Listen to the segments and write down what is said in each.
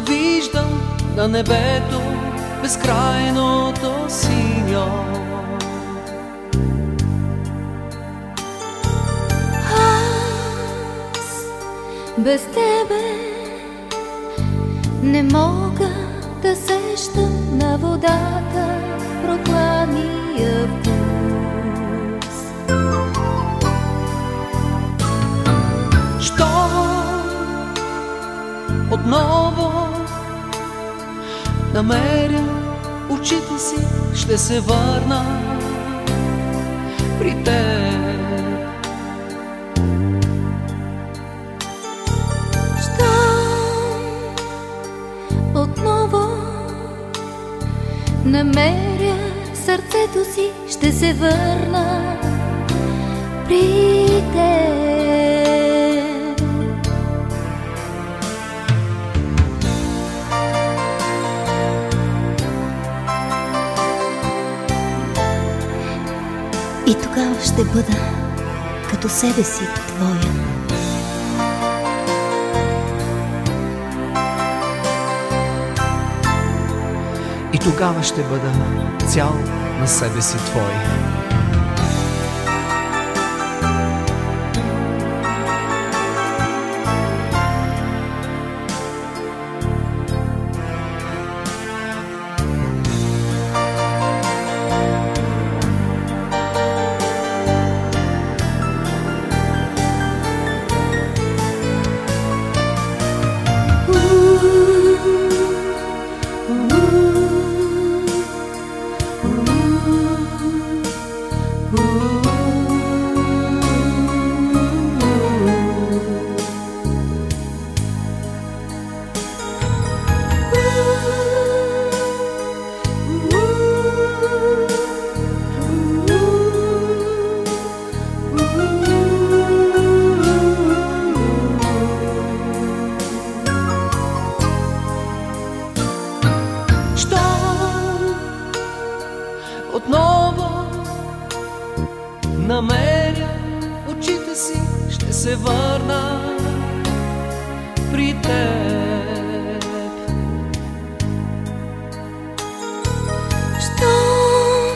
виждам на небето безкрайното синьо. Аз без тебе не мога да сещам на водата прокладния вкус. Отново намеря очите си, ще се върна при теб. Щом отново намеря сърцето си, ще се върна при теб. И тогава ще бъда като себе си твоя. И тогава ще бъда цял на себе си твой. намеря очите си, ще се върна при теб. Щом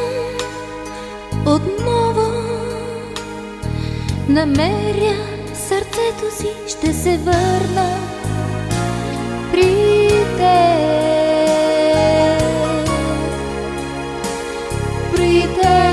отново намеря сърцето си, ще се върна при теб. При теб.